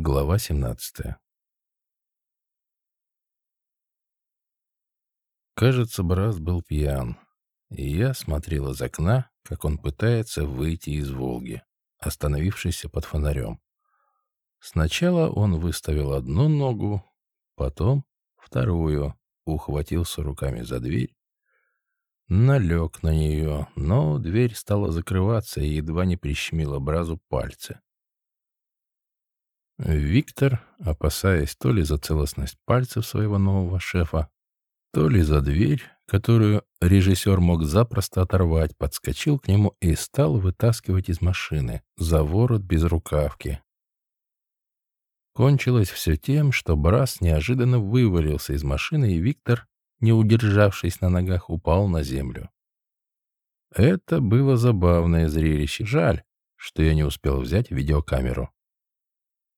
Глава 17 Кажется, Брас был пьян, и я смотрел из окна, как он пытается выйти из «Волги», остановившейся под фонарем. Сначала он выставил одну ногу, потом вторую, ухватился руками за дверь, налег на нее, но дверь стала закрываться и едва не прищемила Бразу пальцы. Виктор, опасаясь то ли за целостность пальцев своего нового шефа, то ли за дверь, которую режиссер мог запросто оторвать, подскочил к нему и стал вытаскивать из машины за ворот без рукавки. Кончилось все тем, что Брас неожиданно вывалился из машины, и Виктор, не удержавшись на ногах, упал на землю. Это было забавное зрелище. Жаль, что я не успел взять видеокамеру.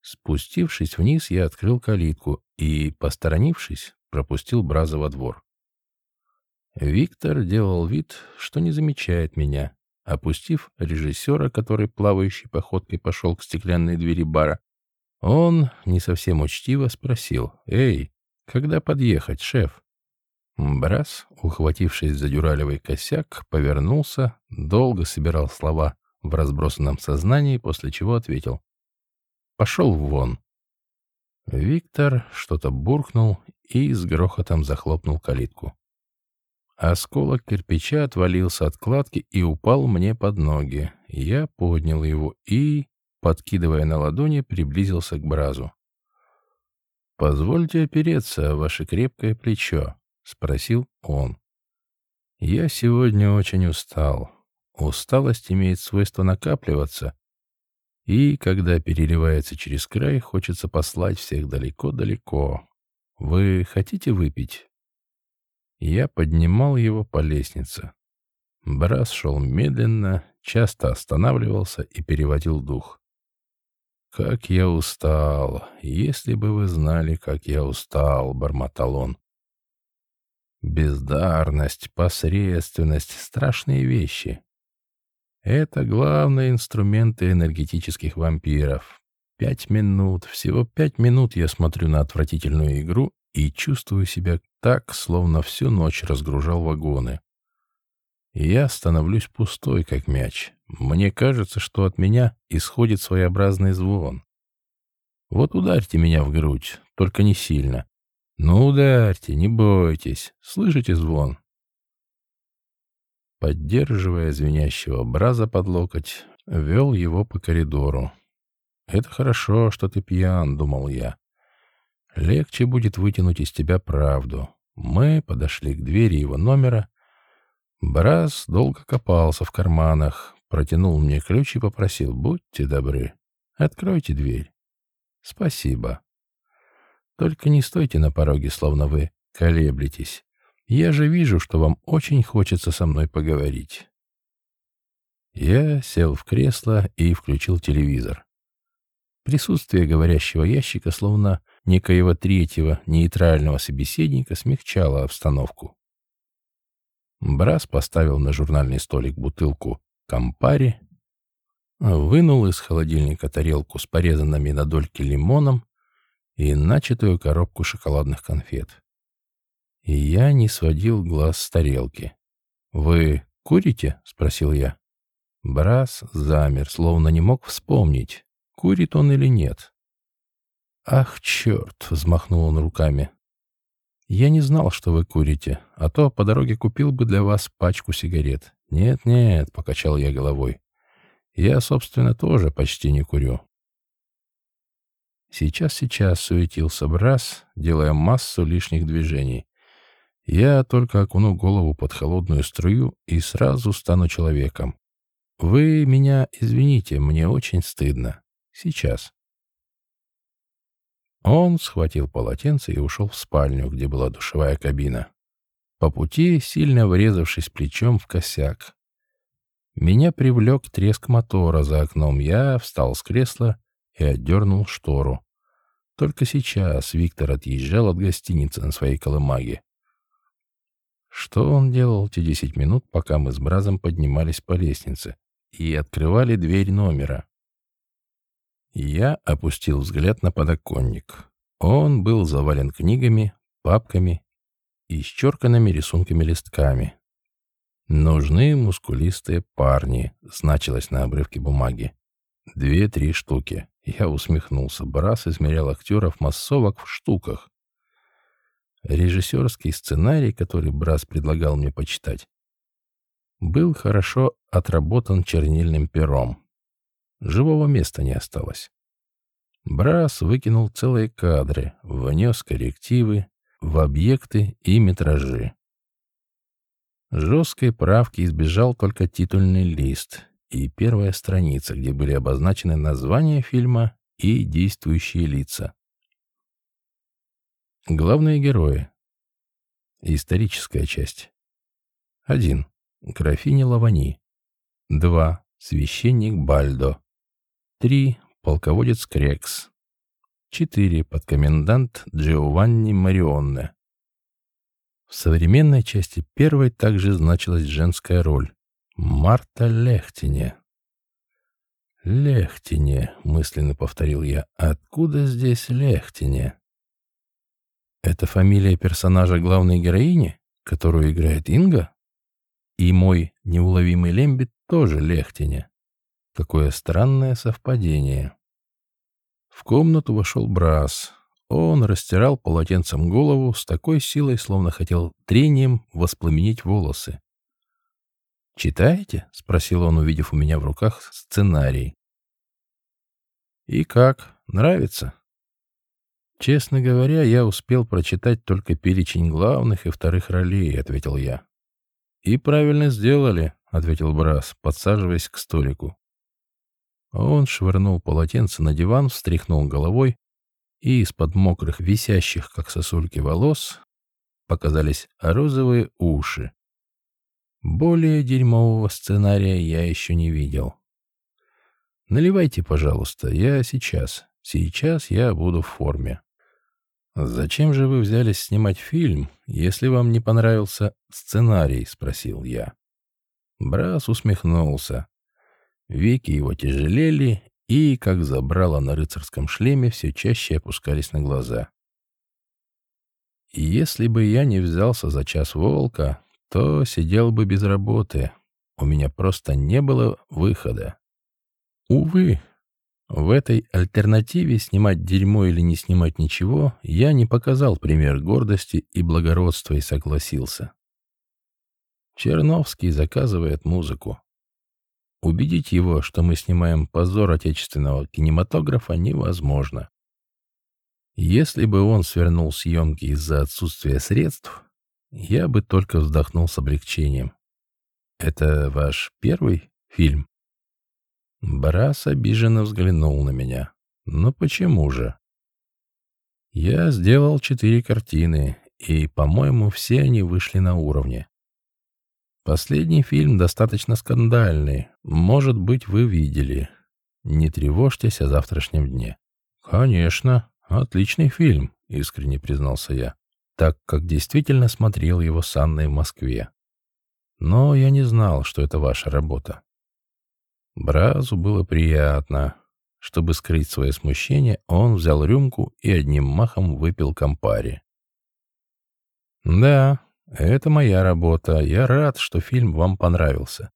Спустившись вниз, я открыл калитку и, посторонившись, пропустил Браза во двор. Виктор делал вид, что не замечает меня. Опустив режиссера, который плавающей походкой пошел к стеклянной двери бара, он не совсем учтиво спросил, «Эй, когда подъехать, шеф?» Брас, ухватившись за дюралевый косяк, повернулся, долго собирал слова в разбросанном сознании, после чего ответил, Пошел вон. Виктор что-то буркнул и с грохотом захлопнул калитку. Осколок кирпича отвалился от кладки и упал мне под ноги. Я поднял его и, подкидывая на ладони, приблизился к бразу. «Позвольте опереться, ваше крепкое плечо», — спросил он. «Я сегодня очень устал. Усталость имеет свойство накапливаться, и, когда переливается через край, хочется послать всех далеко-далеко. Вы хотите выпить? Я поднимал его по лестнице. Брас шел медленно, часто останавливался и переводил дух. «Как я устал! Если бы вы знали, как я устал!» — бормотал он. Бездарность, посредственность — страшные вещи. Это главные инструменты энергетических вампиров. Пять минут, всего пять минут я смотрю на отвратительную игру и чувствую себя так, словно всю ночь разгружал вагоны. Я становлюсь пустой, как мяч. Мне кажется, что от меня исходит своеобразный звон. Вот ударьте меня в грудь, только не сильно. Ну, ударьте, не бойтесь. Слышите звон? Поддерживая звенящего браза под локоть, вел его по коридору. «Это хорошо, что ты пьян», — думал я. «Легче будет вытянуть из тебя правду». Мы подошли к двери его номера. Браз долго копался в карманах, протянул мне ключ и попросил, «Будьте добры, откройте дверь». «Спасибо. Только не стойте на пороге, словно вы колеблетесь. Я же вижу, что вам очень хочется со мной поговорить. Я сел в кресло и включил телевизор. Присутствие говорящего ящика, словно некоего третьего нейтрального собеседника, смягчало обстановку. Брас поставил на журнальный столик бутылку «Кампари», вынул из холодильника тарелку с порезанными на дольки лимоном и начатую коробку шоколадных конфет и я не сводил глаз с тарелки. «Вы курите?» — спросил я. Брас замер, словно не мог вспомнить, курит он или нет. «Ах, черт!» — взмахнул он руками. «Я не знал, что вы курите, а то по дороге купил бы для вас пачку сигарет». «Нет-нет», — покачал я головой. «Я, собственно, тоже почти не курю». Сейчас-сейчас суетился Брас, делая массу лишних движений. Я только окуну голову под холодную струю и сразу стану человеком. Вы меня извините, мне очень стыдно. Сейчас. Он схватил полотенце и ушел в спальню, где была душевая кабина. По пути, сильно врезавшись плечом в косяк. Меня привлек треск мотора за окном. Я встал с кресла и отдернул штору. Только сейчас Виктор отъезжал от гостиницы на своей колымаге. Что он делал те десять минут, пока мы с Бразом поднимались по лестнице и открывали дверь номера? Я опустил взгляд на подоконник. Он был завален книгами, папками и исчерканными рисунками-листками. «Нужны мускулистые парни», — значилось на обрывке бумаги. «Две-три штуки». Я усмехнулся. Брас измерял актеров массовок в штуках. Режиссерский сценарий, который Брас предлагал мне почитать, был хорошо отработан чернильным пером. Живого места не осталось. Брас выкинул целые кадры, внес коррективы в объекты и метражи. Жесткой правки избежал только титульный лист и первая страница, где были обозначены название фильма и действующие лица. Главные герои. Историческая часть. 1. Графиня Лавани. 2. Священник Бальдо. 3. Полководец Крекс. 4. Подкомендант Джованни Марионне. В современной части первой также значилась женская роль. Марта Лехтине. «Лехтине», — мысленно повторил я. «Откуда здесь Лехтине?» «Это фамилия персонажа главной героини, которую играет Инга?» «И мой неуловимый Лембит тоже Лехтине. Какое странное совпадение». В комнату вошел Брас. Он растирал полотенцем голову с такой силой, словно хотел трением воспламенить волосы. «Читаете?» — спросил он, увидев у меня в руках сценарий. «И как? Нравится?» «Честно говоря, я успел прочитать только перечень главных и вторых ролей», — ответил я. «И правильно сделали», — ответил Брас, подсаживаясь к столику. Он швырнул полотенце на диван, встряхнул головой и из-под мокрых, висящих, как сосульки, волос показались розовые уши. Более дерьмового сценария я еще не видел. «Наливайте, пожалуйста, я сейчас. Сейчас я буду в форме». «Зачем же вы взялись снимать фильм, если вам не понравился сценарий?» — спросил я. Брас усмехнулся. Веки его тяжелели, и, как забрало на рыцарском шлеме, все чаще опускались на глаза. Если бы я не взялся за час волка, то сидел бы без работы. У меня просто не было выхода. Увы, в этой альтернативе снимать дерьмо или не снимать ничего я не показал пример гордости и благородства и согласился. Черновский заказывает музыку. Убедить его, что мы снимаем позор отечественного кинематографа, невозможно. Если бы он свернул съемки из-за отсутствия средств, я бы только вздохнул с облегчением. «Это ваш первый фильм?» Барас обиженно взглянул на меня. «Ну почему же?» «Я сделал четыре картины, и, по-моему, все они вышли на уровне. Последний фильм достаточно скандальный. Может быть, вы видели. Не тревожьтесь о завтрашнем дне. Конечно, отличный фильм, искренне признался я, так как действительно смотрел его с Анной в Москве. Но я не знал, что это ваша работа. Бразу было приятно. Чтобы скрыть свое смущение, он взял рюмку и одним махом выпил компари. «Да, это моя работа. Я рад, что фильм вам понравился.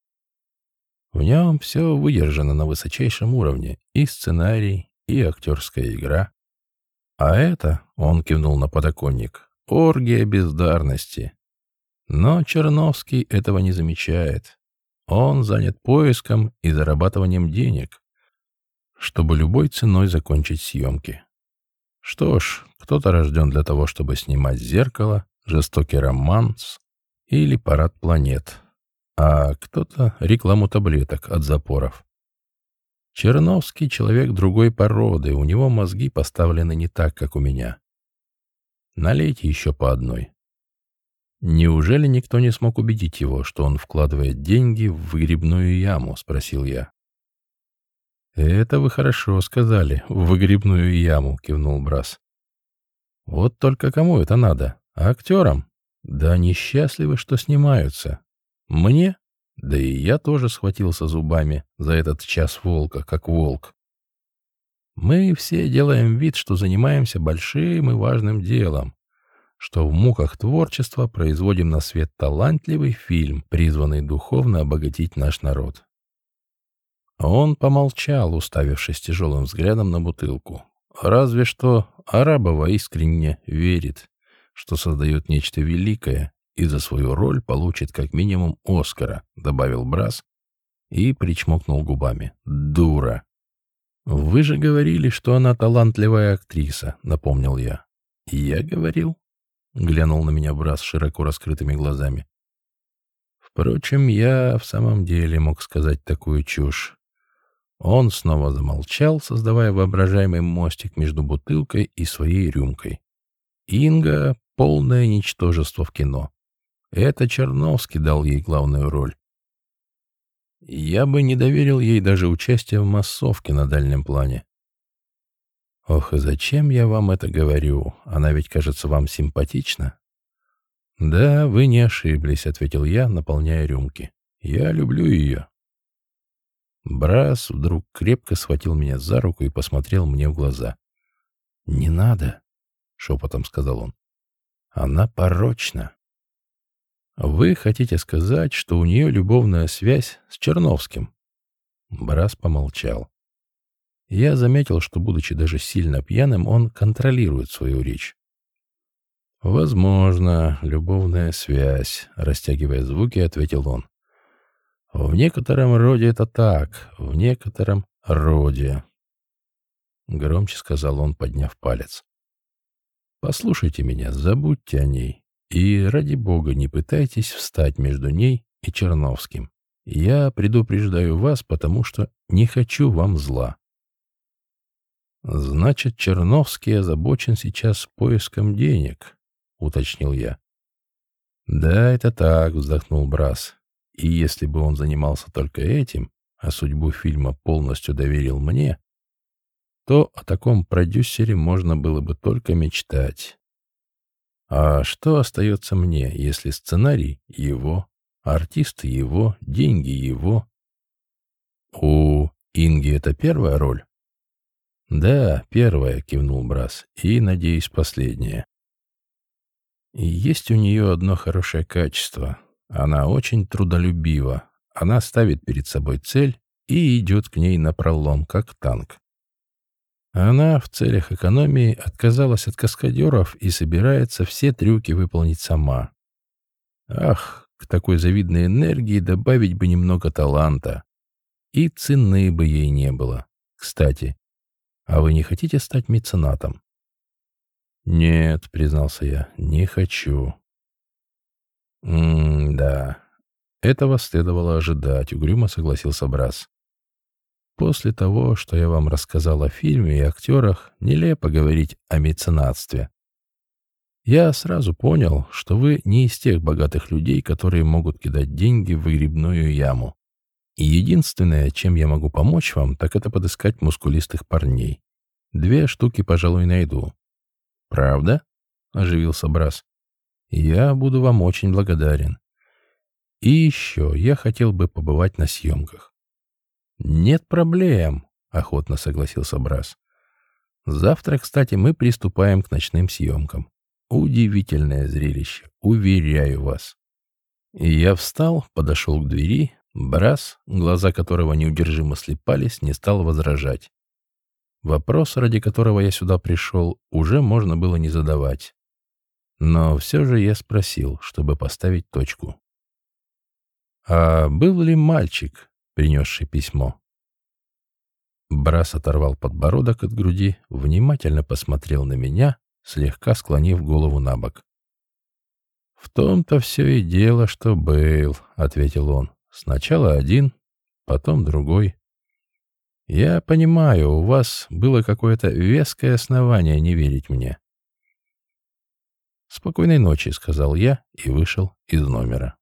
В нем все выдержано на высочайшем уровне. И сценарий, и актерская игра. А это, он кивнул на подоконник, оргия бездарности. Но Черновский этого не замечает. Он занят поиском и зарабатыванием денег, чтобы любой ценой закончить съемки. Что ж, кто-то рожден для того, чтобы снимать зеркало, жестокий романс или парад планет, а кто-то рекламу таблеток от запоров. Черновский человек другой породы, у него мозги поставлены не так, как у меня. Налейте еще по одной. Неужели никто не смог убедить его, что он вкладывает деньги в выгребную яму, спросил я. Это вы хорошо сказали, в выгребную яму, кивнул Брас. Вот только кому это надо? Актерам? Да они счастливы, что снимаются. Мне? Да и я тоже схватился зубами за этот час волка, как волк. Мы все делаем вид, что занимаемся большим и важным делом, что в муках творчества производим на свет талантливый фильм, призванный духовно обогатить наш народ. Он помолчал, уставившись тяжелым взглядом на бутылку. Разве что Арабова искренне верит, что создает нечто великое и за свою роль получит как минимум Оскара, добавил Брас и причмокнул губами. Дура. Вы же говорили, что она талантливая актриса, напомнил я. Я говорил, глянул на меня Брас широко раскрытыми глазами. Впрочем, я в самом деле мог сказать такую чушь. Он снова замолчал, создавая воображаемый мостик между бутылкой и своей рюмкой. Инга — полное ничтожество в кино. Это Черновский дал ей главную роль. Я бы не доверил ей даже участие в массовке на дальнем плане. Ох, и зачем я вам это говорю? Она ведь кажется вам симпатична. Да, вы не ошиблись, ответил я, наполняя рюмки. Я люблю ее. Брас вдруг крепко схватил меня за руку и посмотрел мне в глаза. «Не надо», — шепотом сказал он. «Она порочна». «Вы хотите сказать, что у нее любовная связь с Черновским?» Брас помолчал. Я заметил, что, будучи даже сильно пьяным, он контролирует свою речь. «Возможно, любовная связь», — растягивая звуки, ответил он. В некотором роде это так, в некотором роде. Громче сказал он, подняв палец. Послушайте меня, забудьте о ней. И, ради бога, не пытайтесь встать между ней и Черновским. Я предупреждаю вас, потому что не хочу вам зла. Значит, Черновский озабочен сейчас поиском денег, уточнил я. Да, это так, вздохнул Брас. И если бы он занимался только этим, а судьбу фильма полностью доверил мне, то о таком продюсере можно было бы только мечтать. А что остается мне, если сценарий его, артисты его, деньги его? У Инги это первая роль? Да, первая, кивнул Брас, и, надеюсь, последняя. И есть у нее одно хорошее качество. Она очень трудолюбива. Она ставит перед собой цель и идет к ней напролом, как танк. Она в целях экономии отказалась от каскадеров и собирается все трюки выполнить сама. Ах, к такой завидной энергии добавить бы немного таланта. И цены бы ей не было. Кстати, а вы не хотите стать меценатом? Нет, признался я, не хочу. «М-да, этого следовало ожидать», — угрюмо согласился Брас. «После того, что я вам рассказал о фильме и актерах, нелепо говорить о меценатстве. Я сразу понял, что вы не из тех богатых людей, которые могут кидать деньги в выгребную яму. И единственное, чем я могу помочь вам, так это подыскать мускулистых парней. Две штуки, пожалуй, найду». «Правда?» — оживился Брас. Я буду вам очень благодарен. И еще я хотел бы побывать на съемках. Нет проблем, охотно согласился Брас. Завтра, кстати, мы приступаем к ночным съемкам. Удивительное зрелище, уверяю вас. И я встал, подошел к двери. Брас, глаза которого неудержимо слепались, не стал возражать. Вопрос, ради которого я сюда пришел, уже можно было не задавать. Но все же я спросил, чтобы поставить точку. «А был ли мальчик, принесший письмо?» Брас оторвал подбородок от груди, внимательно посмотрел на меня, слегка склонив голову на бок. «В том-то все и дело, что был», — ответил он. «Сначала один, потом другой. Я понимаю, у вас было какое-то веское основание не верить мне. «Спокойной ночи», — сказал я и вышел из номера.